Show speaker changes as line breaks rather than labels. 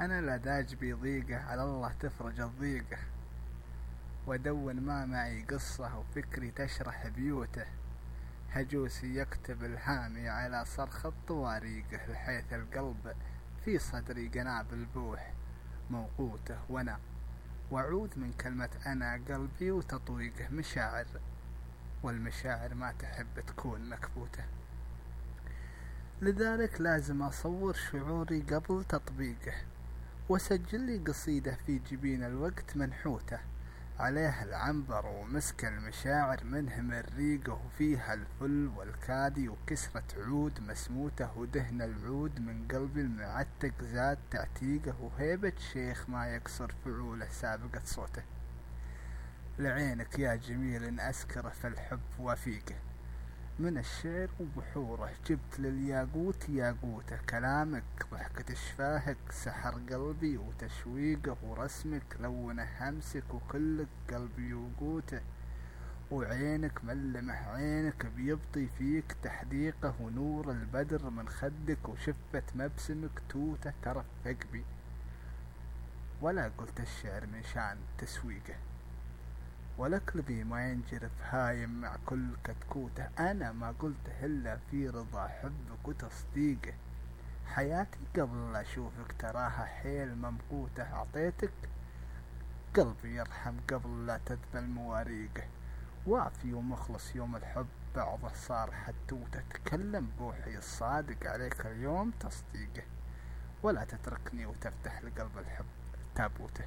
أنا لا داج بضيقة على الله تفرج الضيقة. ودون ما معي قصة وفكري تشرح بيوته هجوسي يكتب الحامي على صرخ الطواريقه لحيث القلب في صدري قنابل بوح موقوته وأنا وعود من كلمة أنا قلبي وتطويقه مشاعر والمشاعر ما تحب تكون مكبوتة. لذلك لازم أصور شعوري قبل تطبيقه. وسجل لي قصيدة في جبين الوقت منحوتة. عليها العنبر ومسك المشاعر منه من ريقه وفيها الفل والكادي وكسرة عود مسموته ودهن العود من قلبي المعتق زاد تعتيقه. وهيبة شيخ ما يكسر فعوله سابقة صوته. لعينك يا جميل إن أسكره في الحب وفيقه. من الشعر وبحوره. جبت للياقوت ياقوته كلامك ضحكة شفاهك سحر قلبي وتشويقه ورسمك لونه همسك وكلك قلبي يوقوته. وعينك ملمح عينك بيبطي فيك تحديقه ونور البدر من خدك وشفة مبسمك توته ترفق بي ولا قلت الشعر من شان تسويقه. ولا قلبي ما ينجرف هايم مع كل كتكوته. أنا ما قلته إلا في رضا حبك وتصديقه. حياتي قبل لا أشوفك تراها حيل ممقوتة. أعطيتك قلبي يرحم قبل لا تذبل مواريقه. وافي ومخلص يوم الحب بعضه صار حتوته. تكلم بوحي الصادق عليك اليوم تصديقه. ولا تتركني وتفتح لقلب الحب تابوته.